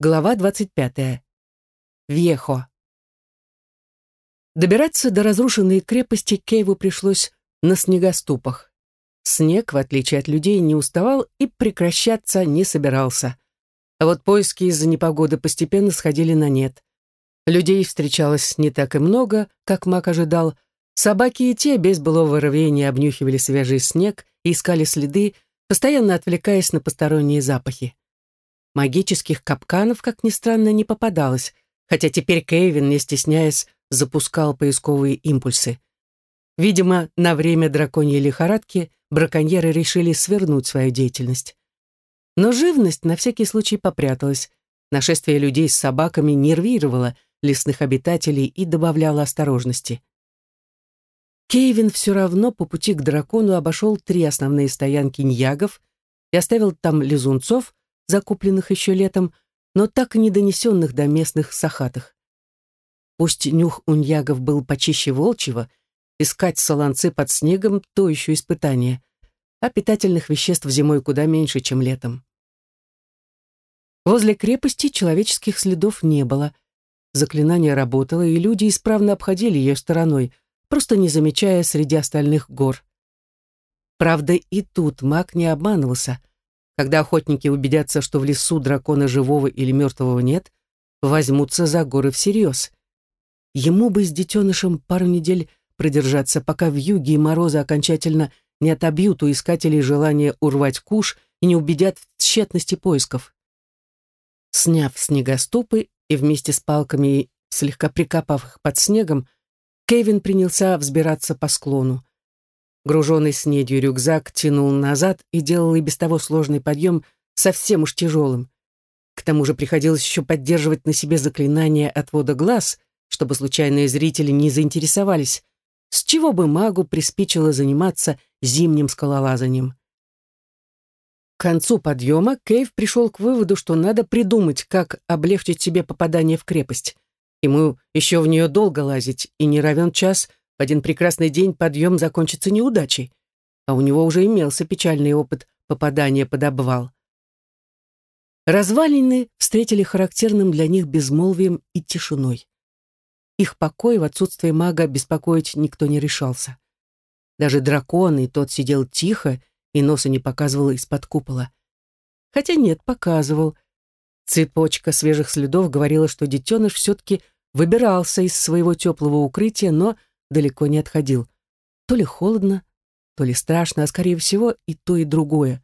Глава 25. Вьехо. Добираться до разрушенной крепости Кейву пришлось на снегоступах. Снег, в отличие от людей, не уставал и прекращаться не собирался. А вот поиски из-за непогоды постепенно сходили на нет. Людей встречалось не так и много, как Мак ожидал. Собаки и те без былого рвения обнюхивали свежий снег и искали следы, постоянно отвлекаясь на посторонние запахи. Магических капканов, как ни странно, не попадалось, хотя теперь Кевин, не стесняясь, запускал поисковые импульсы. Видимо, на время драконьей лихорадки браконьеры решили свернуть свою деятельность. Но живность на всякий случай попряталась. Нашествие людей с собаками нервировало лесных обитателей и добавляло осторожности. Кевин все равно по пути к дракону обошел три основные стоянки ньягов и оставил там лизунцов, закупленных еще летом, но так и не донесенных до местных сахатых. Пусть нюх уньягов был почище волчьего, искать солонцы под снегом — то еще испытание, а питательных веществ зимой куда меньше, чем летом. Возле крепости человеческих следов не было. Заклинание работало, и люди исправно обходили ее стороной, просто не замечая среди остальных гор. Правда, и тут маг не обманывался. Когда охотники убедятся, что в лесу дракона живого или мертвого нет, возьмутся за горы всерьез. Ему бы с детенышем пару недель продержаться, пока в юге и морозы окончательно не отобьют у искателей желание урвать куш и не убедят в тщетности поисков. Сняв снегоступы и вместе с палками, слегка прикопав их под снегом, Кевин принялся взбираться по склону. Груженный снедью рюкзак тянул назад и делал и без того сложный подъем совсем уж тяжелым. К тому же приходилось еще поддерживать на себе заклинание отвода глаз, чтобы случайные зрители не заинтересовались, с чего бы магу приспичило заниматься зимним скалолазанием. К концу подъема Кейв пришел к выводу, что надо придумать, как облегчить себе попадание в крепость. Ему еще в нее долго лазить, и не равен час в один прекрасный день подъем закончится неудачей, а у него уже имелся печальный опыт попадания под обвал. Развалины встретили характерным для них безмолвием и тишиной. Их покой в отсутствие мага беспокоить никто не решался. Даже дракон, и тот сидел тихо и носа не показывал из-под купола. Хотя нет, показывал. Цепочка свежих следов говорила, что детеныш все-таки выбирался из своего теплого укрытия, но далеко не отходил. То ли холодно, то ли страшно, а скорее всего и то, и другое.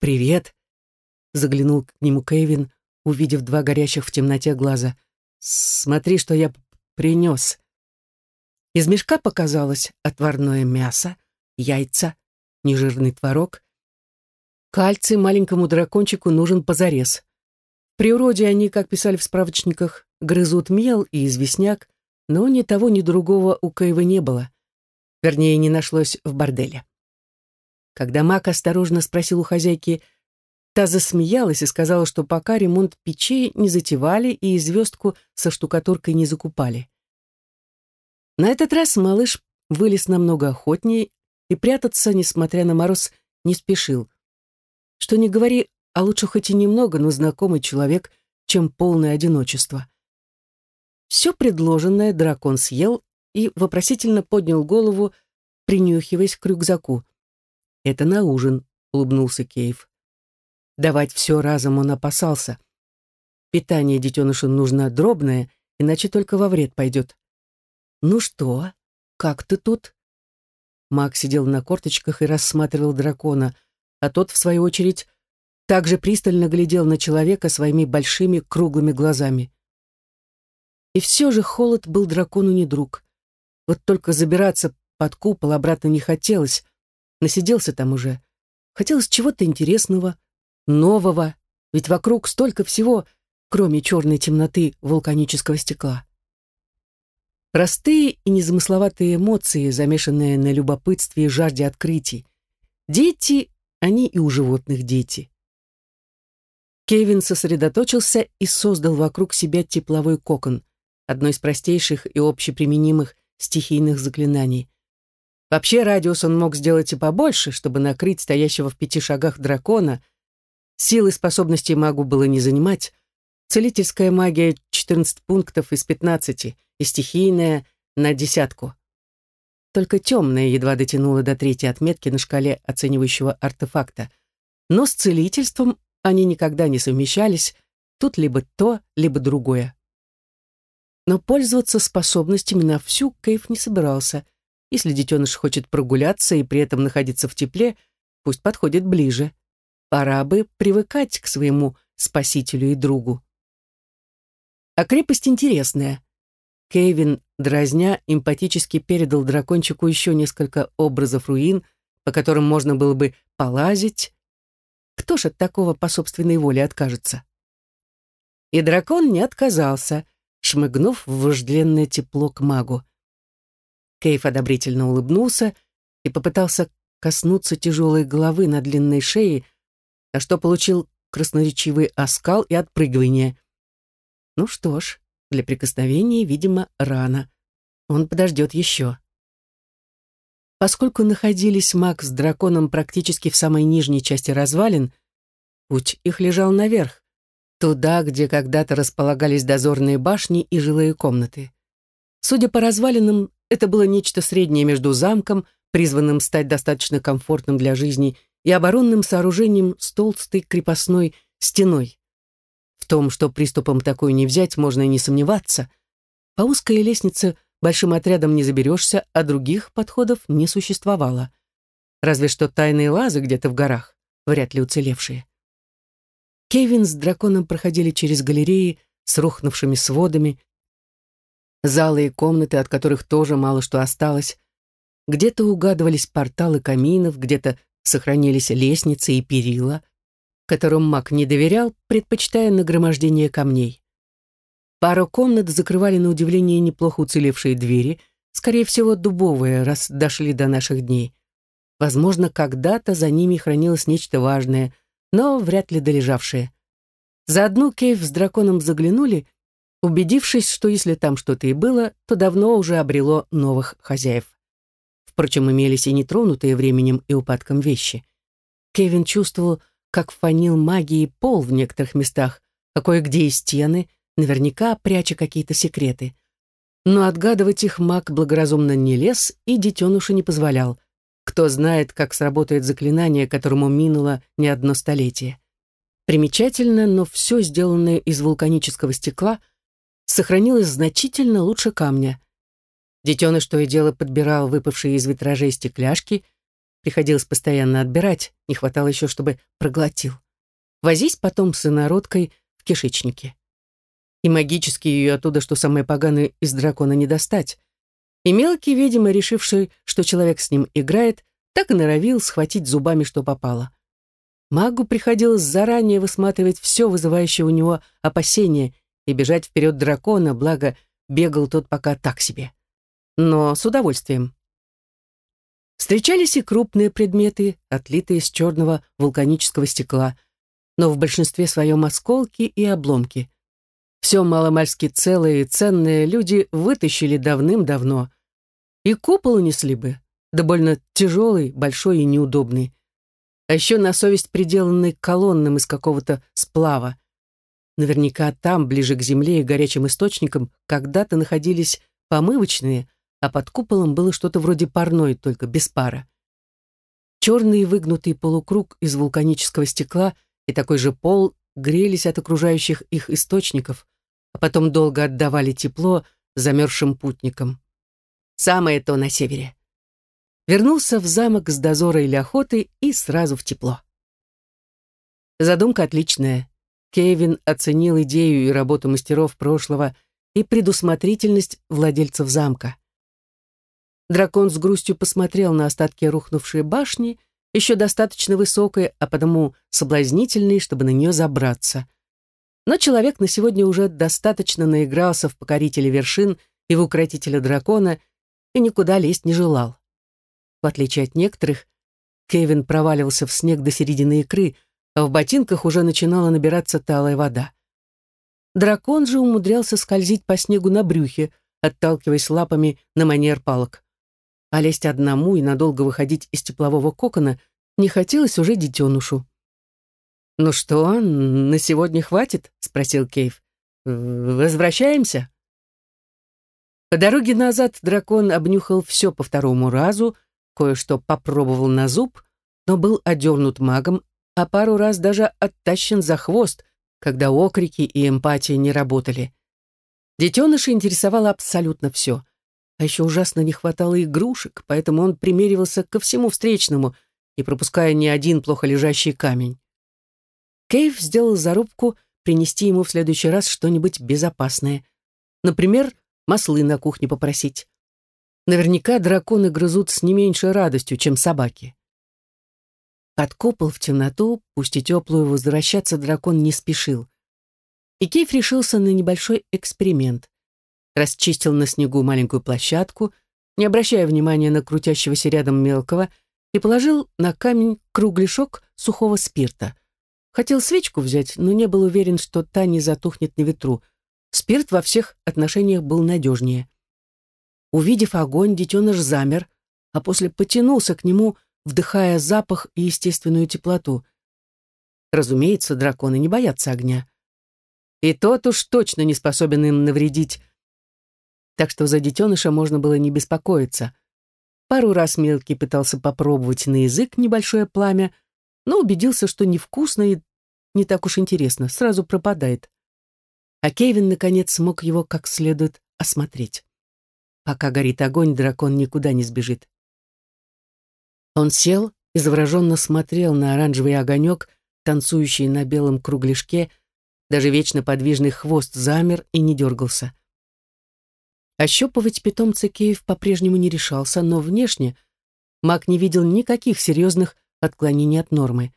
«Привет!» — заглянул к нему Кевин, увидев два горящих в темноте глаза. «Смотри, что я принес!» Из мешка показалось отварное мясо, яйца, нежирный творог. Кальций маленькому дракончику нужен позарез. В природе они, как писали в справочниках, грызут мел и известняк, но ни того, ни другого у Каева не было. Вернее, не нашлось в борделе. Когда Мак осторожно спросил у хозяйки, та засмеялась и сказала, что пока ремонт печей не затевали и звездку со штукатуркой не закупали. На этот раз малыш вылез намного охотнее и прятаться, несмотря на мороз, не спешил. Что не говори, а лучше хоть и немного, но знакомый человек, чем полное одиночество. Все предложенное дракон съел и вопросительно поднял голову, принюхиваясь к рюкзаку. «Это на ужин», — улыбнулся Кейв. Давать все разом он опасался. Питание детенышу нужно дробное, иначе только во вред пойдет. «Ну что, как ты тут?» Маг сидел на корточках и рассматривал дракона, а тот, в свою очередь, также пристально глядел на человека своими большими круглыми глазами. И все же холод был дракону не друг. Вот только забираться под купол обратно не хотелось. Насиделся там уже. Хотелось чего-то интересного, нового, ведь вокруг столько всего, кроме черной темноты вулканического стекла. Простые и незамысловатые эмоции, замешанные на любопытстве и жажде открытий. Дети, они и у животных дети. Кевин сосредоточился и создал вокруг себя тепловой кокон одно из простейших и общеприменимых стихийных заклинаний. Вообще радиус он мог сделать и побольше, чтобы накрыть стоящего в пяти шагах дракона, Силы способностей магу было не занимать. Целительская магия 14 пунктов из 15 и стихийная на десятку. Только темная едва дотянула до третьей отметки на шкале оценивающего артефакта. Но с целительством они никогда не совмещались, тут либо то, либо другое. Но пользоваться способностями на всю Кейв не собирался. Если детеныш хочет прогуляться и при этом находиться в тепле, пусть подходит ближе. Пора бы привыкать к своему спасителю и другу. А крепость интересная. Кевин, дразня, эмпатически передал дракончику еще несколько образов руин, по которым можно было бы полазить. Кто ж от такого по собственной воле откажется? И дракон не отказался, шмыгнув в вожделенное тепло к магу. Кейв одобрительно улыбнулся и попытался коснуться тяжелой головы на длинной шее, а что получил красноречивый оскал и отпрыгивание. Ну что ж, для прикосновения, видимо, рано. Он подождет еще. Поскольку находились маг с драконом практически в самой нижней части развалин, путь их лежал наверх, туда, где когда-то располагались дозорные башни и жилые комнаты. Судя по развалинам, это было нечто среднее между замком, призванным стать достаточно комфортным для жизни, и оборонным сооружением с толстой крепостной стеной. В том, что приступом такой не взять, можно и не сомневаться. По узкой лестнице большим отрядом не заберешься, а других подходов не существовало. Разве что тайные лазы где-то в горах, вряд ли уцелевшие. Кевин с драконом проходили через галереи с рухнувшими сводами, залы и комнаты, от которых тоже мало что осталось. Где-то угадывались порталы каминов, где-то сохранились лестницы и перила, которым маг не доверял, предпочитая нагромождение камней. Пару комнат закрывали на удивление неплохо уцелевшие двери, скорее всего, дубовые, раз дошли до наших дней. Возможно, когда-то за ними хранилось нечто важное — но вряд ли долежавшие. За одну Кейв с драконом заглянули, убедившись, что если там что-то и было, то давно уже обрело новых хозяев. Впрочем, имелись и нетронутые временем и упадком вещи. Кевин чувствовал, как фанил магии пол в некоторых местах, а кое-где и стены, наверняка пряча какие-то секреты. Но отгадывать их маг благоразумно не лез и детенышу не позволял. Кто знает, как сработает заклинание, которому минуло не одно столетие. Примечательно, но все сделанное из вулканического стекла сохранилось значительно лучше камня. Детеныш то и дело подбирал выпавшие из витражей стекляшки, приходилось постоянно отбирать, не хватало еще, чтобы проглотил. Возись потом с инородкой в кишечнике. И магически ее оттуда, что самое поганое, из дракона не достать. И мелкий, видимо, решивший, что человек с ним играет, так и норовил схватить зубами, что попало. Магу приходилось заранее высматривать все вызывающее у него опасения и бежать вперед дракона, благо бегал тот пока так себе. Но с удовольствием. Встречались и крупные предметы, отлитые из черного вулканического стекла, но в большинстве своем осколки и обломки. Все маломальски целое и ценное люди вытащили давным-давно. И купол унесли бы, да больно тяжелый, большой и неудобный. А еще на совесть приделанный колонным из какого-то сплава. Наверняка там, ближе к земле и горячим источникам, когда-то находились помывочные, а под куполом было что-то вроде парной, только без пара. Черный выгнутый полукруг из вулканического стекла и такой же пол грелись от окружающих их источников, а потом долго отдавали тепло замерзшим путникам. Самое то на севере. Вернулся в замок с дозора или охоты и сразу в тепло. Задумка отличная. Кевин оценил идею и работу мастеров прошлого и предусмотрительность владельцев замка. Дракон с грустью посмотрел на остатки рухнувшей башни, еще достаточно высокой, а потому соблазнительной, чтобы на нее забраться. Но человек на сегодня уже достаточно наигрался в покорителя вершин и в укротителя дракона и никуда лезть не желал. В отличие от некоторых, Кевин проваливался в снег до середины икры, а в ботинках уже начинала набираться талая вода. Дракон же умудрялся скользить по снегу на брюхе, отталкиваясь лапами на манер палок. А лезть одному и надолго выходить из теплового кокона не хотелось уже детенушу. «Ну что, на сегодня хватит?» — спросил Кейв. «Возвращаемся?» По дороге назад дракон обнюхал все по второму разу, кое-что попробовал на зуб, но был одернут магом, а пару раз даже оттащен за хвост, когда окрики и эмпатия не работали. Детеныша интересовало абсолютно все. А еще ужасно не хватало игрушек, поэтому он примеривался ко всему встречному, не пропуская ни один плохо лежащий камень. Кейв сделал зарубку принести ему в следующий раз что-нибудь безопасное. Например, маслы на кухне попросить. Наверняка драконы грызут с не меньшей радостью, чем собаки. Под купол в темноту, пусть и теплую, возвращаться дракон не спешил. И Кейф решился на небольшой эксперимент. Расчистил на снегу маленькую площадку, не обращая внимания на крутящегося рядом мелкого, и положил на камень кругляшок сухого спирта. Хотел свечку взять, но не был уверен, что та не затухнет на ветру. Спирт во всех отношениях был надежнее. Увидев огонь, детеныш замер, а после потянулся к нему, вдыхая запах и естественную теплоту. Разумеется, драконы не боятся огня. И тот уж точно не способен им навредить. Так что за детеныша можно было не беспокоиться. Пару раз мелкий пытался попробовать на язык небольшое пламя, но убедился, что невкусно и не так уж интересно, сразу пропадает. А Кевин, наконец, смог его как следует осмотреть. Пока горит огонь, дракон никуда не сбежит. Он сел и завороженно смотрел на оранжевый огонек, танцующий на белом кругляшке, даже вечно подвижный хвост замер и не дергался. Ощупывать питомца Кейв по-прежнему не решался, но внешне маг не видел никаких серьезных отклонений от нормы.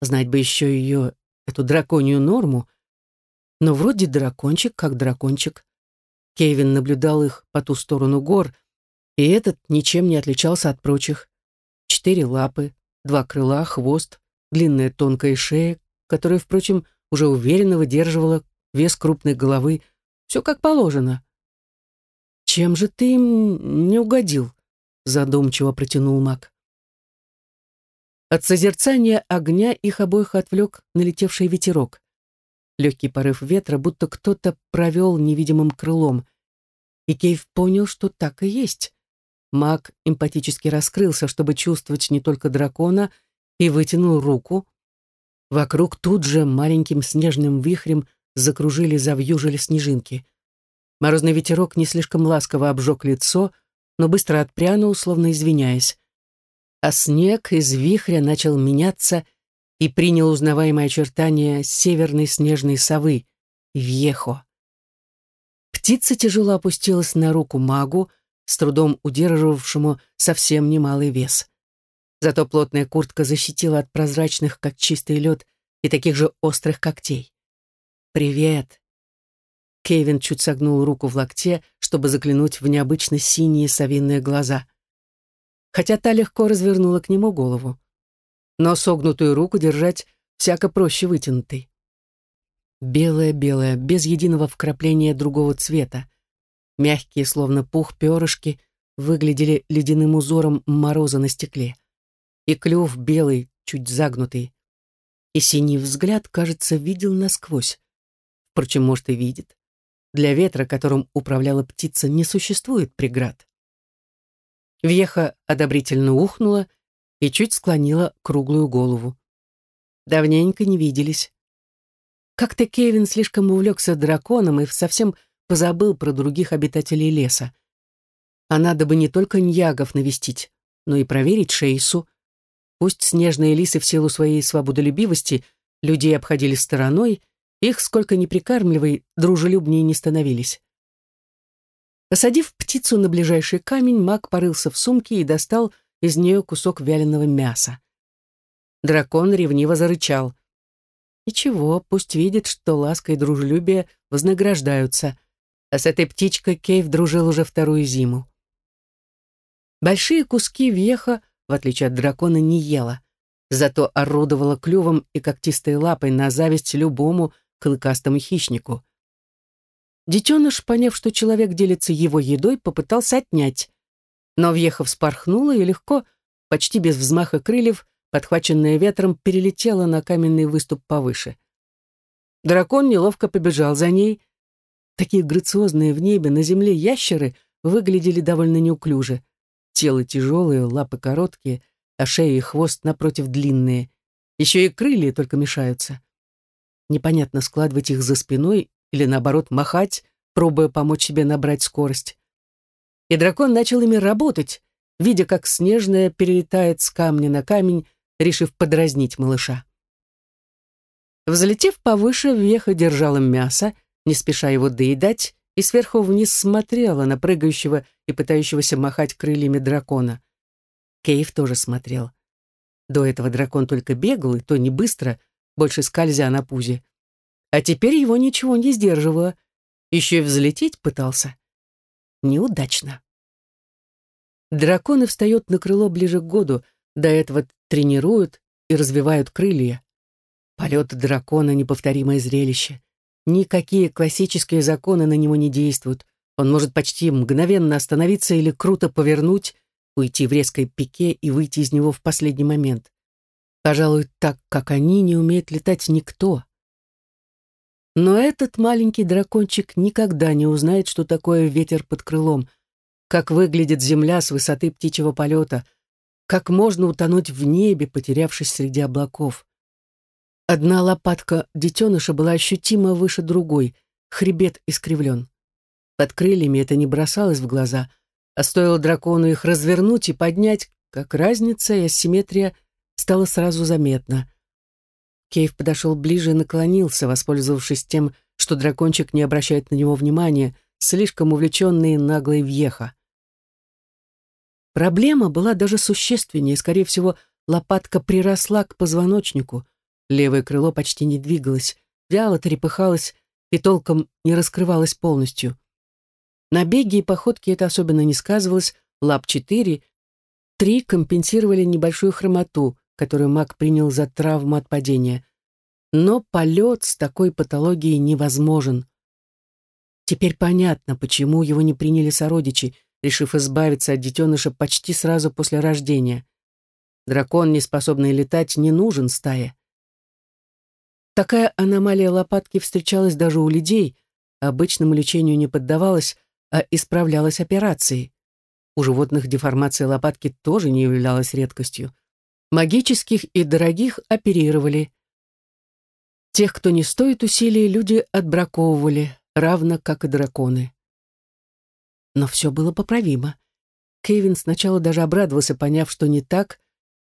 Знать бы еще ее, эту драконью норму. Но вроде дракончик как дракончик. Кевин наблюдал их по ту сторону гор, и этот ничем не отличался от прочих четыре лапы, два крыла, хвост, длинная тонкая шея, которая, впрочем, уже уверенно выдерживала вес крупной головы. Все как положено. «Чем же ты им не угодил?» задумчиво протянул маг. От созерцания огня их обоих отвлек налетевший ветерок. Легкий порыв ветра, будто кто-то провел невидимым крылом. И Кейв понял, что так и есть. Маг эмпатически раскрылся, чтобы чувствовать не только дракона, и вытянул руку. Вокруг тут же маленьким снежным вихрем закружили, завьюжили снежинки. Морозный ветерок не слишком ласково обжег лицо, но быстро отпрянул, словно извиняясь. А снег из вихря начал меняться и принял узнаваемое очертание северной снежной совы — Вьехо. Птица тяжело опустилась на руку магу, с трудом удерживавшему совсем немалый вес. Зато плотная куртка защитила от прозрачных, как чистый лед, и таких же острых когтей. «Привет!» Кевин чуть согнул руку в локте, чтобы заглянуть в необычно синие совиные глаза. Хотя та легко развернула к нему голову. Но согнутую руку держать всяко проще вытянутой. Белая-белая, без единого вкрапления другого цвета. Мягкие, словно пух, перышки выглядели ледяным узором мороза на стекле. И клюв белый, чуть загнутый. И синий взгляд, кажется, видел насквозь. Впрочем, может, и видит. Для ветра, которым управляла птица, не существует преград. Веха одобрительно ухнула и чуть склонила круглую голову. Давненько не виделись. Как-то Кевин слишком увлекся драконом и совсем позабыл про других обитателей леса. А надо бы не только ньягов навестить, но и проверить Шейсу. Пусть снежные лисы в силу своей свободолюбивости людей обходили стороной, их, сколько ни прикармливай, дружелюбнее не становились. Посадив птицу на ближайший камень, маг порылся в сумке и достал из нее кусок вяленого мяса. Дракон ревниво зарычал. Ничего, пусть видит, что ласка и дружелюбие вознаграждаются — а с этой птичкой Кейв дружил уже вторую зиму. Большие куски веха, в отличие от дракона, не ела, зато орудовала клювом и когтистой лапой на зависть любому клыкастому хищнику. Детеныш, поняв, что человек делится его едой, попытался отнять, но Вьеха вспорхнула и легко, почти без взмаха крыльев, подхваченная ветром, перелетела на каменный выступ повыше. Дракон неловко побежал за ней. Такие грациозные в небе, на земле ящеры выглядели довольно неуклюже. Тело тяжелое, лапы короткие, а шея и хвост напротив длинные. Еще и крылья только мешаются. Непонятно, складывать их за спиной или, наоборот, махать, пробуя помочь себе набрать скорость. И дракон начал ими работать, видя, как снежная перелетает с камня на камень, решив подразнить малыша. Взлетев повыше, Веха держала мясо, не спеша его доедать, и сверху вниз смотрела на прыгающего и пытающегося махать крыльями дракона. Кейв тоже смотрел. До этого дракон только бегал, и то не быстро, больше скользя на пузе. А теперь его ничего не сдерживало. Еще и взлететь пытался. Неудачно. Драконы встают на крыло ближе к году, до этого тренируют и развивают крылья. Полет дракона — неповторимое зрелище. Никакие классические законы на него не действуют. Он может почти мгновенно остановиться или круто повернуть, уйти в резкой пике и выйти из него в последний момент. Пожалуй, так, как они, не умеет летать никто. Но этот маленький дракончик никогда не узнает, что такое ветер под крылом, как выглядит земля с высоты птичьего полета, как можно утонуть в небе, потерявшись среди облаков. Одна лопатка детеныша была ощутимо выше другой, хребет искривлен. Под крыльями это не бросалось в глаза, а стоило дракону их развернуть и поднять, как разница и асимметрия стала сразу заметна. Кейв подошел ближе и наклонился, воспользовавшись тем, что дракончик не обращает на него внимания, слишком увлеченный наглой въеха. Проблема была даже существеннее, скорее всего, лопатка приросла к позвоночнику, Левое крыло почти не двигалось, вяло трепыхалось и толком не раскрывалось полностью. На беге и походке это особенно не сказывалось, лап четыре, три компенсировали небольшую хромоту, которую маг принял за травму от падения. Но полет с такой патологией невозможен. Теперь понятно, почему его не приняли сородичи, решив избавиться от детеныша почти сразу после рождения. Дракон, не способный летать, не нужен стае. Такая аномалия лопатки встречалась даже у людей, обычному лечению не поддавалась, а исправлялась операцией. У животных деформация лопатки тоже не являлась редкостью. Магических и дорогих оперировали. Тех, кто не стоит усилий, люди отбраковывали, равно как и драконы. Но все было поправимо. Кевин сначала даже обрадовался, поняв, что не так,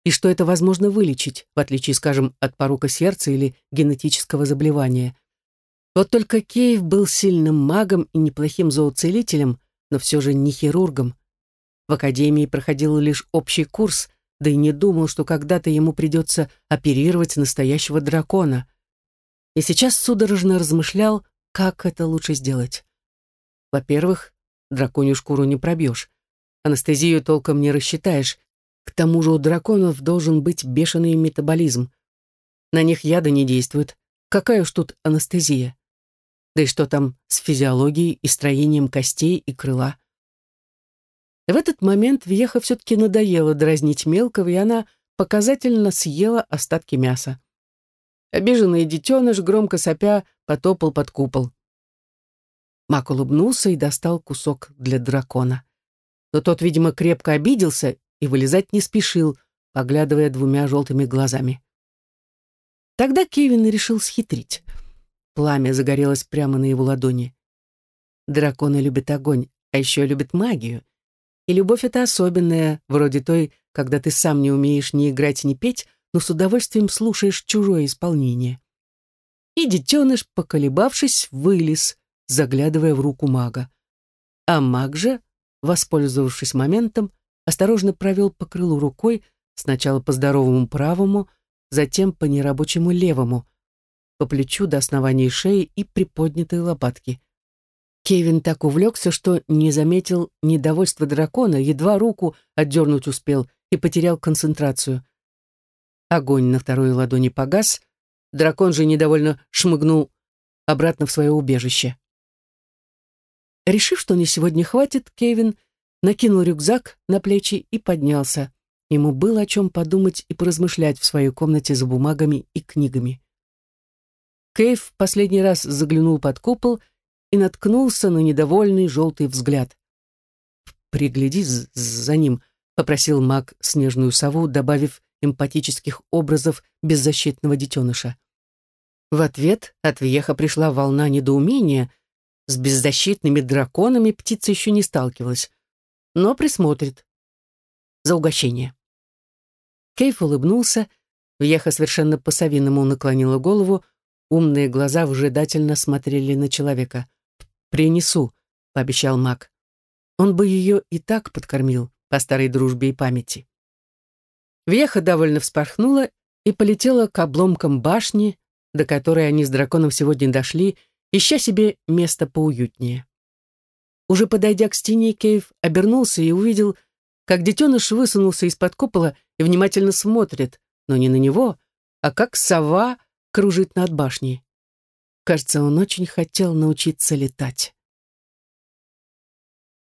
и что это возможно вылечить, в отличие, скажем, от порока сердца или генетического заболевания. Вот только Кейв был сильным магом и неплохим зооцелителем, но все же не хирургом. В академии проходил лишь общий курс, да и не думал, что когда-то ему придется оперировать настоящего дракона. И сейчас судорожно размышлял, как это лучше сделать. Во-первых, драконью шкуру не пробьешь. Анестезию толком не рассчитаешь, к тому же у драконов должен быть бешеный метаболизм. На них яды не действуют. Какая уж тут анестезия? Да и что там с физиологией и строением костей и крыла? В этот момент Вьеха все-таки надоело дразнить мелкого, и она показательно съела остатки мяса. Обиженный детеныш, громко сопя, потопал под купол. Мак улыбнулся и достал кусок для дракона. Но тот, видимо, крепко обиделся и вылезать не спешил, поглядывая двумя желтыми глазами. Тогда Кевин решил схитрить. Пламя загорелось прямо на его ладони. Драконы любят огонь, а еще любят магию. И любовь эта особенная, вроде той, когда ты сам не умеешь ни играть, ни петь, но с удовольствием слушаешь чужое исполнение. И детеныш, поколебавшись, вылез, заглядывая в руку мага. А маг же, воспользовавшись моментом, осторожно провел по крылу рукой, сначала по здоровому правому, затем по нерабочему левому, по плечу до основания шеи и приподнятой лопатки. Кевин так увлекся, что не заметил недовольства дракона, едва руку отдернуть успел и потерял концентрацию. Огонь на второй ладони погас, дракон же недовольно шмыгнул обратно в свое убежище. Решив, что не сегодня хватит, Кевин накинул рюкзак на плечи и поднялся. ему было о чем подумать и поразмышлять в своей комнате за бумагами и книгами. Кейв последний раз заглянул под купол и наткнулся на недовольный желтый взгляд. «Пригляди за ним», — попросил маг снежную сову, добавив эмпатических образов беззащитного детеныша. В ответ от Вьеха пришла волна недоумения. С беззащитными драконами птица еще не сталкивалась, но присмотрит. За угощение. Кейф улыбнулся, Вьеха совершенно по-совиному наклонила голову, умные глаза выжидательно смотрели на человека. «Принесу», — пообещал маг. Он бы ее и так подкормил по старой дружбе и памяти. Вьеха довольно вспорхнула и полетела к обломкам башни, до которой они с драконом сегодня дошли, ища себе место поуютнее. Уже подойдя к стене, Кейв обернулся и увидел, как детеныш высунулся из-под купола и внимательно смотрит, но не на него, а как сова кружит над башней. Кажется, он очень хотел научиться летать.